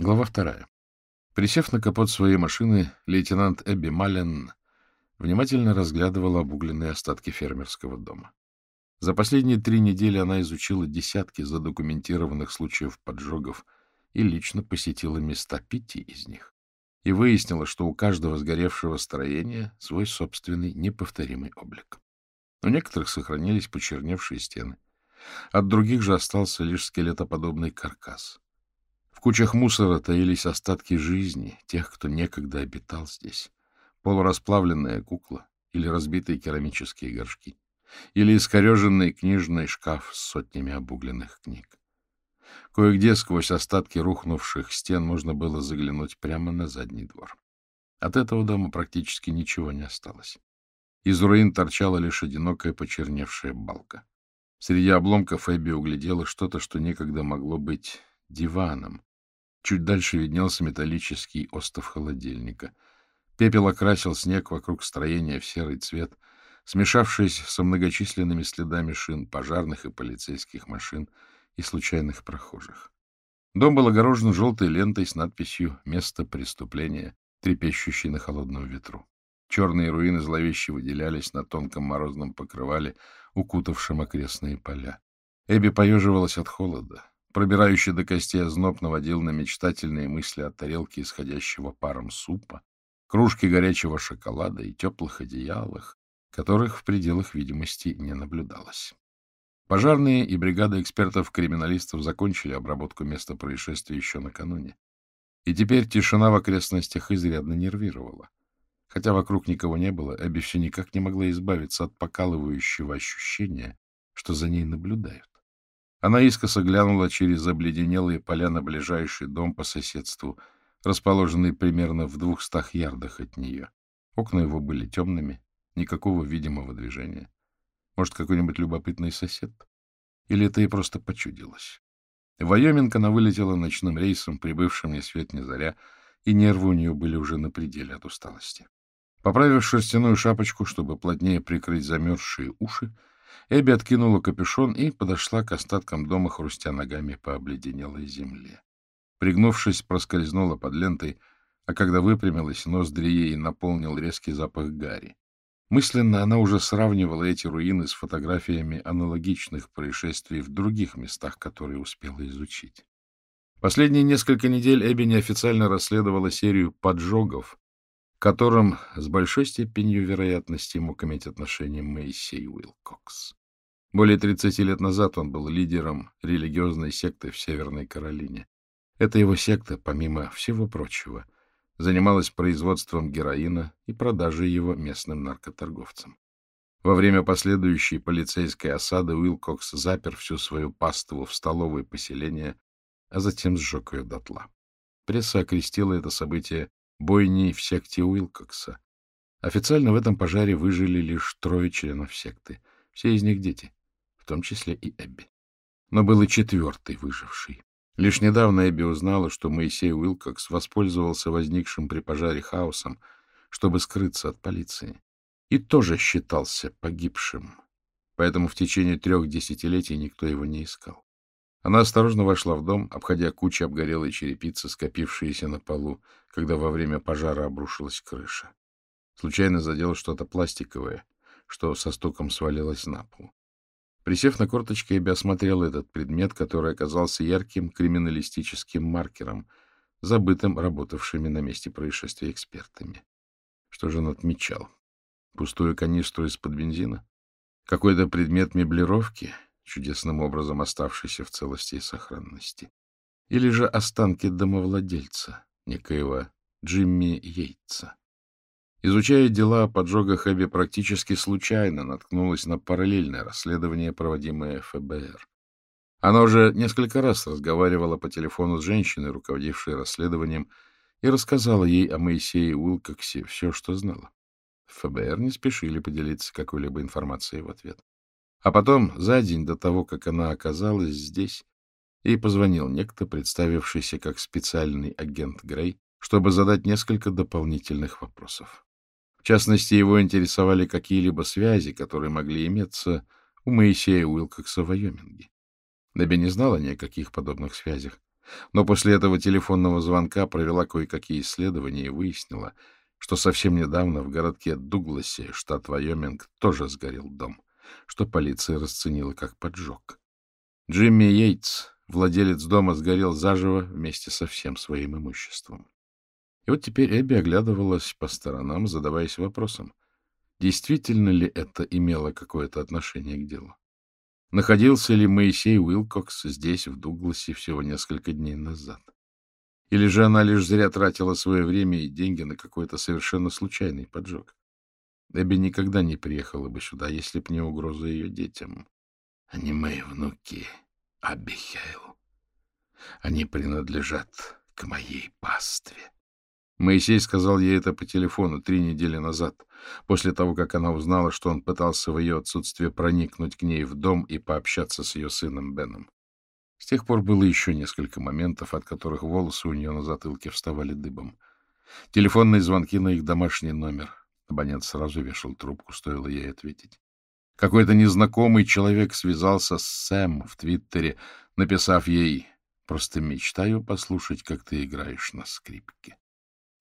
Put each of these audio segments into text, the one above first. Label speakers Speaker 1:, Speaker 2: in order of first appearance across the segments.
Speaker 1: Глава вторая. Присев на капот своей машины, лейтенант Эбби Маллен внимательно разглядывала обугленные остатки фермерского дома. За последние три недели она изучила десятки задокументированных случаев поджогов и лично посетила места пяти из них. И выяснила, что у каждого сгоревшего строения свой собственный неповторимый облик. У некоторых сохранились почерневшие стены. От других же остался лишь скелетоподобный каркас. В кучах мусора таились остатки жизни тех, кто некогда обитал здесь. Полурасплавленная кукла или разбитые керамические горшки, или искореженный книжный шкаф с сотнями обугленных книг. Кое-где сквозь остатки рухнувших стен можно было заглянуть прямо на задний двор. От этого дома практически ничего не осталось. Из руин торчала лишь одинокая почерневшая балка. Среди обломков Эбби углядела что-то, что некогда могло быть диваном, Чуть дальше виднелся металлический остов холодильника. Пепел окрасил снег вокруг строения в серый цвет, смешавшись со многочисленными следами шин пожарных и полицейских машин и случайных прохожих. Дом был огорожен желтой лентой с надписью «Место преступления», трепещущей на холодном ветру. Черные руины зловеще выделялись на тонком морозном покрывале, укутавшем окрестные поля. Эбби поеживалась от холода. Пробирающий до костей озноб наводил на мечтательные мысли о тарелке исходящего паром супа, кружке горячего шоколада и теплых одеялах, которых в пределах видимости не наблюдалось. Пожарные и бригада экспертов-криминалистов закончили обработку места происшествия еще накануне. И теперь тишина в окрестностях изрядно нервировала. Хотя вокруг никого не было, Эбби все никак не могла избавиться от покалывающего ощущения, что за ней наблюдают. Она искоса глянула через обледенелые поля на ближайший дом по соседству, расположенный примерно в двухстах ярдах от нее. Окна его были темными, никакого видимого движения. Может, какой-нибудь любопытный сосед? Или это ей просто почудилось? Вайоминг она вылетела ночным рейсом, прибывшим ни свет ни заря, и нервы у нее были уже на пределе от усталости. Поправив шерстяную шапочку, чтобы плотнее прикрыть замерзшие уши, Эбби откинула капюшон и подошла к остаткам дома, хрустя ногами по обледенелой земле. Пригнувшись, проскользнула под лентой, а когда выпрямилась, ноздри ей наполнил резкий запах гари. Мысленно она уже сравнивала эти руины с фотографиями аналогичных происшествий в других местах, которые успела изучить. Последние несколько недель Эбби неофициально расследовала серию поджогов, которым с большой степенью вероятности мог иметь отношение Мэйсей Уилкокс. Более 30 лет назад он был лидером религиозной секты в Северной Каролине. Эта его секта, помимо всего прочего, занималась производством героина и продажей его местным наркоторговцам. Во время последующей полицейской осады Уилкокс запер всю свою паству в столовой поселения, а затем сжег ее дотла. Пресса окрестила это событие бойни в секте Уилкокса. Официально в этом пожаре выжили лишь трое членов секты. Все из них дети, в том числе и Эбби. Но был и четвертый выживший. Лишь недавно Эбби узнала, что Моисей Уилкокс воспользовался возникшим при пожаре хаосом, чтобы скрыться от полиции, и тоже считался погибшим. Поэтому в течение трех десятилетий никто его не искал. Она осторожно вошла в дом, обходя кучи обгорелой черепицы, скопившиеся на полу, когда во время пожара обрушилась крыша. Случайно задела что-то пластиковое, что со стуком свалилось на пол. Присев на корточки, Эбби осмотрела этот предмет, который оказался ярким криминалистическим маркером, забытым работавшими на месте происшествия экспертами. Что же он отмечал? Пустую канистру из-под бензина? Какой-то предмет меблировки? Чудесным образом оставшийся в целости и сохранности, или же останки домовладельца, некоего Джимми Йейтса. Изучая дела о поджогах, Эбби практически случайно наткнулась на параллельное расследование, проводимое ФБР. Она уже несколько раз разговаривала по телефону с женщиной, руководившей расследованием, и рассказала ей о Моисее Уилкоксе все, что знала. ФБР не спешили поделиться какой-либо информацией в ответ. А потом, за день до того, как она оказалась здесь, ей позвонил некто, представившийся как специальный агент Грей, чтобы задать несколько дополнительных вопросов. В частности, его интересовали какие-либо связи, которые могли иметься у Моисея Уилкокса в Вайоминге. Дебби не знала ни о каких подобных связях, Но после этого телефонного звонка провела кое-какие исследования и выяснила, что совсем недавно в городке Дугласе, штат Вайоминг, тоже сгорел дом, что полиция расценила как поджог. Джимми Йейтс, владелец дома, сгорел заживо вместе со всем своим имуществом. И вот теперь Эбби оглядывалась по сторонам, задаваясь вопросом, действительно ли это имело какое-то отношение к делу. Находился ли Моисей Уилкокс здесь, в Дугласе, всего несколько дней назад? Или же она лишь зря тратила свое время и деньги на какой-то совершенно случайный поджог? Эбби никогда не приехала бы сюда, если б не угроза ее детям. Они мои внуки, Абихайл. Они принадлежат к моей пастве. Моисей сказал ей это по телефону три недели назад, после того, как она узнала, что он пытался в ее отсутствие проникнуть к ней в дом и пообщаться с ее сыном Беном. С тех пор было еще несколько моментов, от которых волосы у нее на затылке вставали дыбом. Телефонные звонки на их домашний номер. Абонент сразу вешал трубку, стоило ей ответить. Какой-то незнакомый человек связался с Сэм в Твиттере, написав ей «Просто мечтаю послушать, как ты играешь на скрипке».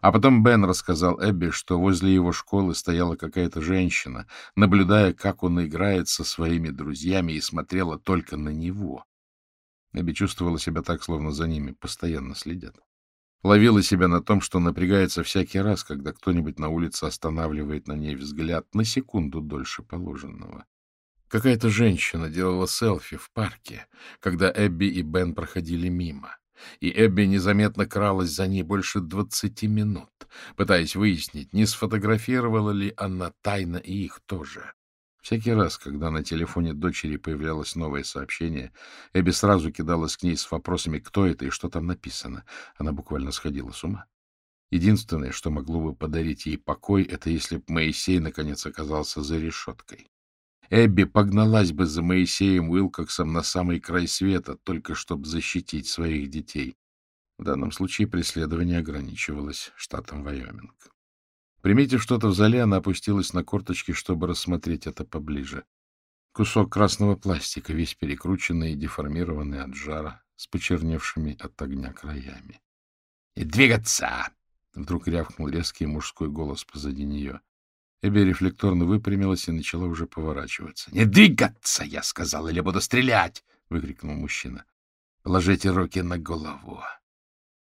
Speaker 1: А потом Бен рассказал Эбби, что возле его школы стояла какая-то женщина, наблюдая, как он играет со своими друзьями, и смотрела только на него. Эбби чувствовала себя так, словно за ними постоянно следят. Ловила себя на том, что напрягается всякий раз, когда кто-нибудь на улице останавливает на ней взгляд на секунду дольше положенного. Какая-то женщина делала селфи в парке, когда Эбби и Бен проходили мимо и Эбби незаметно кралась за ней больше двадцати минут, пытаясь выяснить, не сфотографировала ли она тайно и их тоже. Всякий раз, когда на телефоне дочери появлялось новое сообщение, Эбби сразу кидалась к ней с вопросами, кто это и что там написано. Она буквально сходила с ума. Единственное, что могло бы подарить ей покой, это если бы Моисей наконец оказался за решеткой. Эбби погналась бы за Моисеем Уилкоксом на самый край света, только чтобы защитить своих детей. В данном случае преследование ограничивалось штатом Вайоминг. Приметив что-то в зале, она опустилась на корточки, чтобы рассмотреть это поближе. Кусок красного пластика, весь перекрученный и деформированный от жара, с почерневшими от огня краями. — двигаться! — вдруг рявкнул резкий мужской голос позади нее. Эбби рефлекторно выпрямилась и начала уже поворачиваться. — Не двигаться, я сказал, или буду стрелять! — выкрикнул мужчина. — Положите руки на голову.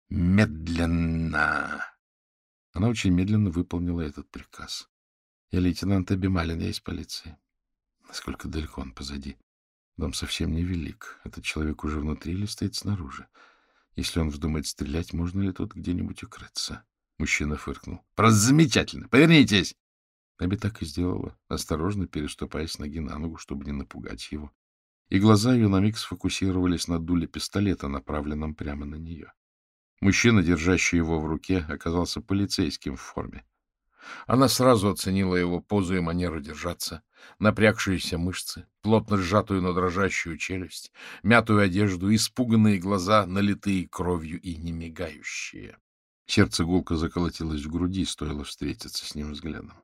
Speaker 1: Медленно. Она очень медленно выполнила этот приказ. Я лейтенант Эбби Малин, я из полиции. Насколько далеко он позади? Дом совсем невелик. Этот человек уже внутри или стоит снаружи? Если он вздумает стрелять, можно ли тут где-нибудь укрыться? Мужчина фыркнул. — Просто замечательно! Повернитесь! Эбби так и сделала, осторожно переступая с ноги на ногу, чтобы не напугать его. И глаза ее на миг сфокусировались на дуле пистолета, направленном прямо на нее. Мужчина, держащий его в руке, оказался полицейским в форме. Она сразу оценила его позу и манеру держаться, напрягшиеся мышцы, плотно сжатую, но дрожащую челюсть, мятую одежду, испуганные глаза, налитые кровью и не мигающие. Сердце гулко заколотилось в груди, стоило встретиться с ним взглядом.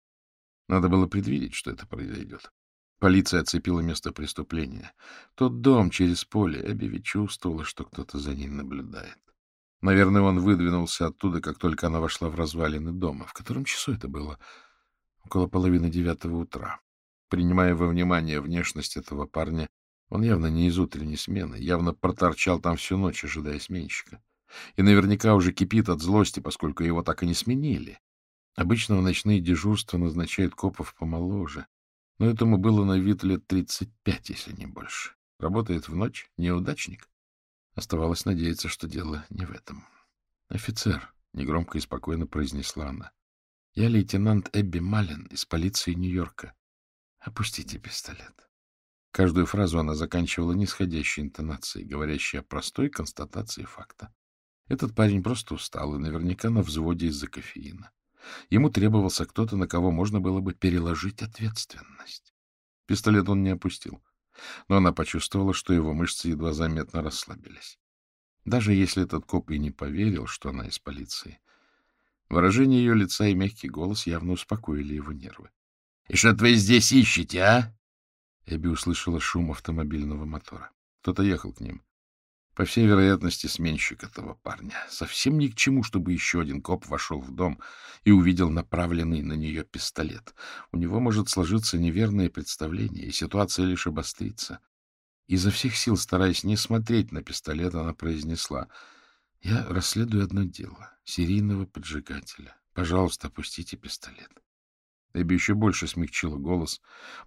Speaker 1: Надо было предвидеть, что это произойдет. Полиция оцепила место преступления. Тот дом через поле. Эбби чувствовала, что кто-то за ней наблюдает. Наверное, он выдвинулся оттуда, как только она вошла в развалины дома. В котором часу это было? Около половины девятого утра. Принимая во внимание внешность этого парня, он явно не из утренней смены, явно проторчал там всю ночь, ожидая сменщика. И наверняка уже кипит от злости, поскольку его так и не сменили. Обычно в ночные дежурства назначают копов помоложе, но этому было на вид лет тридцать пять, если не больше. Работает в ночь, неудачник. Оставалось надеяться, что дело не в этом. — Офицер, — негромко и спокойно произнесла она, — я лейтенант Эбби Маллен из полиции Нью-Йорка. Опустите пистолет. Каждую фразу она заканчивала нисходящей интонацией, говорящей о простой констатации факта. Этот парень просто устал и наверняка на взводе из-за кофеина. Ему требовался кто-то, на кого можно было бы переложить ответственность. Пистолет он не опустил, но она почувствовала, что его мышцы едва заметно расслабились. Даже если этот коп и не поверил, что она из полиции, выражение ее лица и мягкий голос явно успокоили его нервы. — И что вы здесь ищете, а? Эбби услышала шум автомобильного мотора. Кто-то ехал к ним. По всей вероятности, сменщик этого парня. Совсем ни к чему, чтобы еще один коп вошел в дом и увидел направленный на нее пистолет. У него может сложиться неверное представление, и ситуация лишь обострится. Изо всех сил, стараясь не смотреть на пистолет, она произнесла, «Я расследую одно дело — серийного поджигателя. Пожалуйста, опустите пистолет». Эбби еще больше смягчила голос,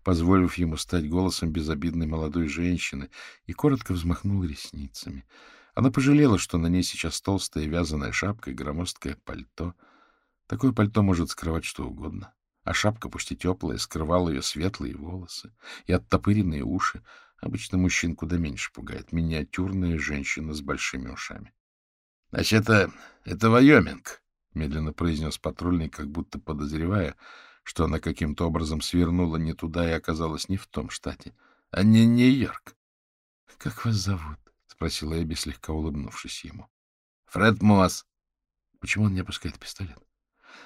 Speaker 1: позволив ему стать голосом безобидной молодой женщины, и коротко взмахнула ресницами. Она пожалела, что на ней сейчас толстая вязаная шапка и громоздкое пальто. Такое пальто может скрывать что угодно, а шапка, пусть и теплая, скрывала ее светлые волосы и оттопыренные уши. Обычно мужчин куда меньше пугает миниатюрная женщина с большими ушами. — Значит, это, это Вайоминг, — медленно произнес патрульный, как будто подозревая, что она каким-то образом свернула не туда и оказалась не в том штате, а не Нью-Йорк. — Как вас зовут? — спросила Эбби, слегка улыбнувшись ему. — Фред Мосс. — Почему он не опускает пистолет?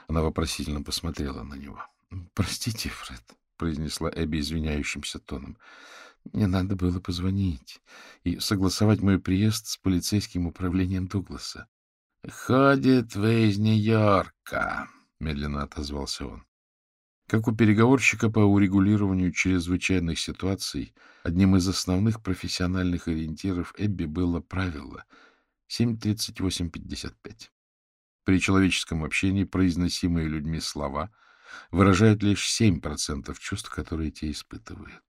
Speaker 1: Она вопросительно посмотрела на него. — Простите, Фред, — произнесла Эбби извиняющимся тоном. — Мне надо было позвонить и согласовать мой приезд с полицейским управлением Дугласа. — Ходит вы из Нью-Йорка, — медленно отозвался он. Как у переговорщика по урегулированию чрезвычайных ситуаций, одним из основных профессиональных ориентиров Эбби было правило 7.38.55. При человеческом общении произносимые людьми слова выражают лишь 7% чувств, которые те испытывают.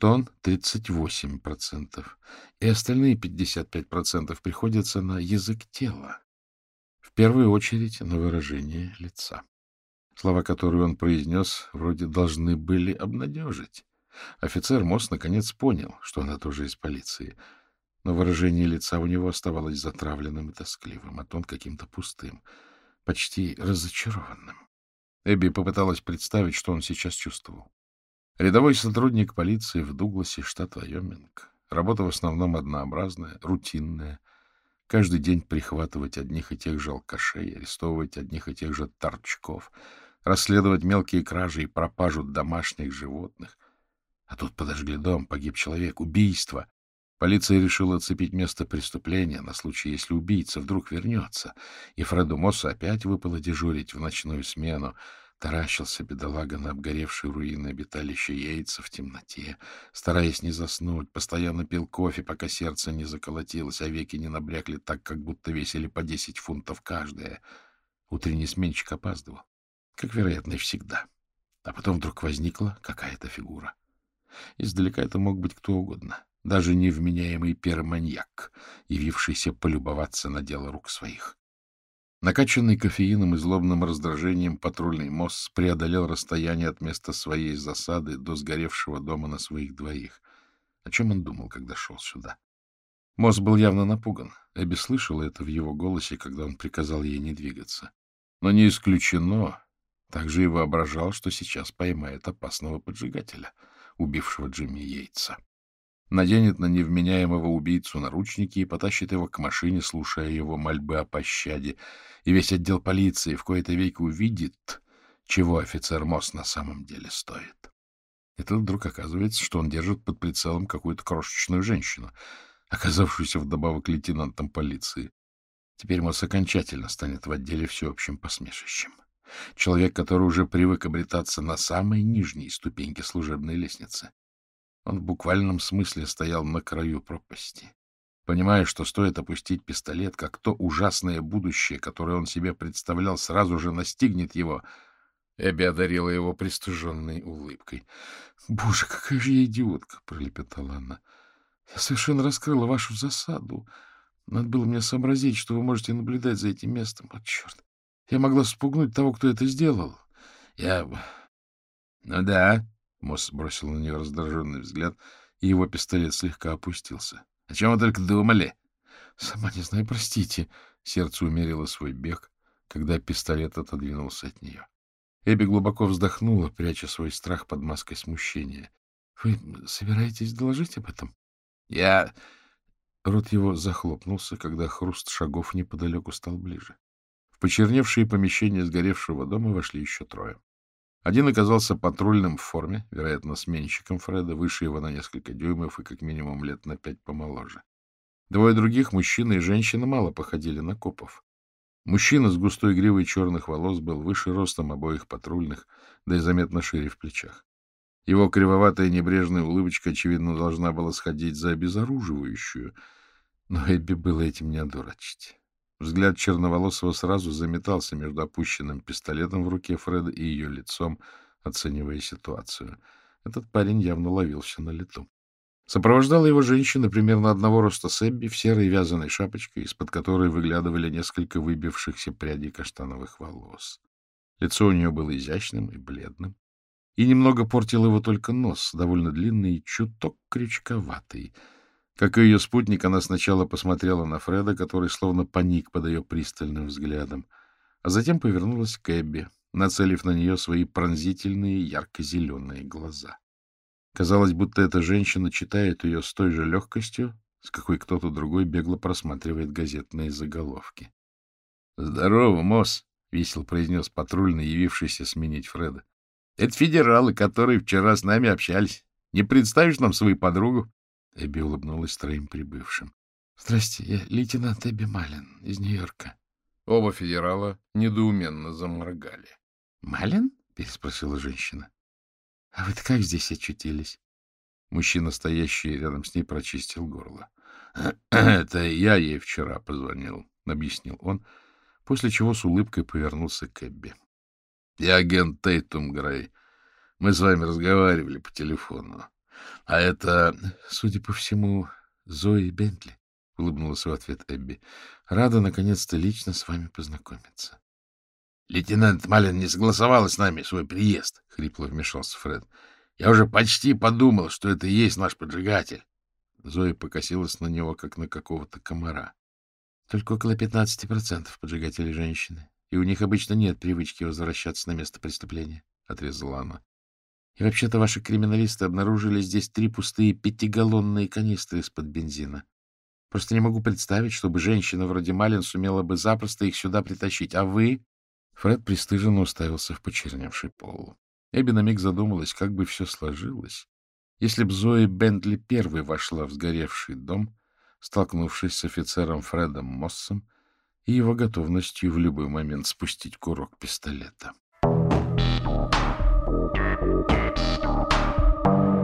Speaker 1: Тон — 38%, и остальные 55% приходятся на язык тела, в первую очередь на выражение лица. Слова, которые он произнес, вроде должны были обнадежить. Офицер Мосс наконец понял, что она тоже из полиции, но выражение лица у него оставалось затравленным и тоскливым, а тон каким-то пустым, почти разочарованным. Эбби попыталась представить, что он сейчас чувствовал. Рядовой сотрудник полиции в Дугласе, штат Вайоминг. Работа в основном однообразная, рутинная. Каждый день прихватывать одних и тех же алкашей, арестовывать одних и тех же торчков — расследовать мелкие кражи и пропажу домашних животных. А тут подожгли дом, погиб человек, убийство. Полиция решила оцепить место преступления на случай, если убийца вдруг вернется, и Фреду Моссу опять выпало дежурить в ночную смену. Таращился бедолага на обгоревшие руины обиталища яйца в темноте, стараясь не заснуть, постоянно пил кофе, пока сердце не заколотилось, а веки не набрякли так, как будто весили по десять фунтов каждая. Утренний сменщик опаздывал как, вероятно, и всегда. А потом вдруг возникла какая-то фигура. Издалека это мог быть кто угодно, даже невменяемый перманьяк, явившийся полюбоваться на дело рук своих. Накачанный кофеином и злобным раздражением патрульный мост преодолел расстояние от места своей засады до сгоревшего дома на своих двоих. О чем он думал, когда шел сюда? Мост был явно напуган. Эбби слышала это в его голосе, когда он приказал ей не двигаться. Но не исключено, также и воображал, что сейчас поймает опасного поджигателя, убившего Джимми Йейтса. Наденет на невменяемого убийцу наручники и потащит его к машине, слушая его мольбы о пощаде. И весь отдел полиции в кои-то веки увидит, чего офицер Мосс на самом деле стоит. И тут вдруг оказывается, что он держит под прицелом какую-то крошечную женщину, оказавшуюся вдобавок лейтенантом полиции. Теперь Мосс окончательно станет в отделе всеобщим посмешищем. Человек, который уже привык обретаться на самой нижней ступеньке служебной лестницы. Он в буквальном смысле стоял на краю пропасти, понимая, что стоит опустить пистолет, как то ужасное будущее, которое он себе представлял, сразу же настигнет его. Эбби одарила его пристыженной улыбкой. — Боже, какая же я идиотка! — пролепетала она. — Я совершенно раскрыла вашу засаду. Надо было мне сообразить, что вы можете наблюдать за этим местом. Вот черт! Я могла спугнуть того, кто это сделал. Я... Ну да, Мосс бросил на нее раздраженный взгляд, и его пистолет слегка опустился. О чем вы только думали? Сама не знаю, простите. Сердце умерило свой бег, когда пистолет отодвинулся от нее. Эбби глубоко вздохнула, пряча свой страх под маской смущения. — Вы собираетесь доложить об этом? — Я... Рот его захлопнулся, когда хруст шагов неподалеку стал ближе. Почерневшие помещения сгоревшего дома вошли еще трое. Один оказался патрульным в форме, вероятно, сменщиком Фреда, выше его на несколько дюймов и как минимум лет на пять помоложе. Двое других, мужчина и женщина, мало походили на копов. Мужчина с густой гривой черных волос был выше ростом обоих патрульных, да и заметно шире в плечах. Его кривоватая небрежная улыбочка, очевидно, должна была сходить за обезоруживающую, но Эбби было этим не одурачить. Взгляд черноволосого сразу заметался между опущенным пистолетом в руке Фреда и ее лицом, оценивая ситуацию. Этот парень явно ловился на лету. Сопровождала его женщина примерно одного роста с Эбби в серой вязаной шапочке, из-под которой выглядывали несколько выбившихся прядей каштановых волос. Лицо у нее было изящным и бледным, и немного портил его только нос, довольно длинный и чуток крючковатый. Как и ее спутник, она сначала посмотрела на Фреда, который словно паник под ее пристальным взглядом, а затем повернулась к Эбби, нацелив на нее свои пронзительные ярко-зеленые глаза. Казалось, будто эта женщина читает ее с той же легкостью, с какой кто-то другой бегло просматривает газетные заголовки. — Здорово, Мосс! — весело произнес патрульный, явившийся сменить Фреда. — Это федералы, которые вчера с нами общались. Не представишь нам свою подругу? Эбби улыбнулась троим прибывшим. — Здрасте, я лейтенант Эбби Малин из Нью-Йорка. Оба федерала недоуменно заморгали. — Малин? — переспросила женщина. — А вы-то как здесь очутились? Мужчина, стоящий рядом с ней, прочистил горло. — Это я ей вчера позвонил, — объяснил он, после чего с улыбкой повернулся к Эбби. — Я агент Тейтум Грей. Мы с вами разговаривали по телефону. А это, судя по всему, Зои Бентли, — улыбнулась в ответ Эбби. — Рада, наконец-то, лично с вами познакомиться. — Лейтенант Малин не согласовала с нами свой приезд, — хрипло вмешался Фред. — Я уже почти подумал, что это и есть наш поджигатель. Зоя покосилась на него, как на какого-то комара. — Только около пятнадцати процентов поджигателей женщины, и у них обычно нет привычки возвращаться на место преступления, — отрезала она. И вообще-то ваши криминалисты обнаружили здесь три пустые пятигаллонные канистры из-под бензина. Просто не могу представить, чтобы женщина вроде Малин сумела бы запросто их сюда притащить. А вы...» Фред пристыженно уставился в почерневший пол. Эбби на миг задумалась, как бы все сложилось, если б Зои Бентли первой вошла в сгоревший дом, столкнувшись с офицером Фредом Моссом и его готовностью в любой момент спустить курок пистолета. Stop.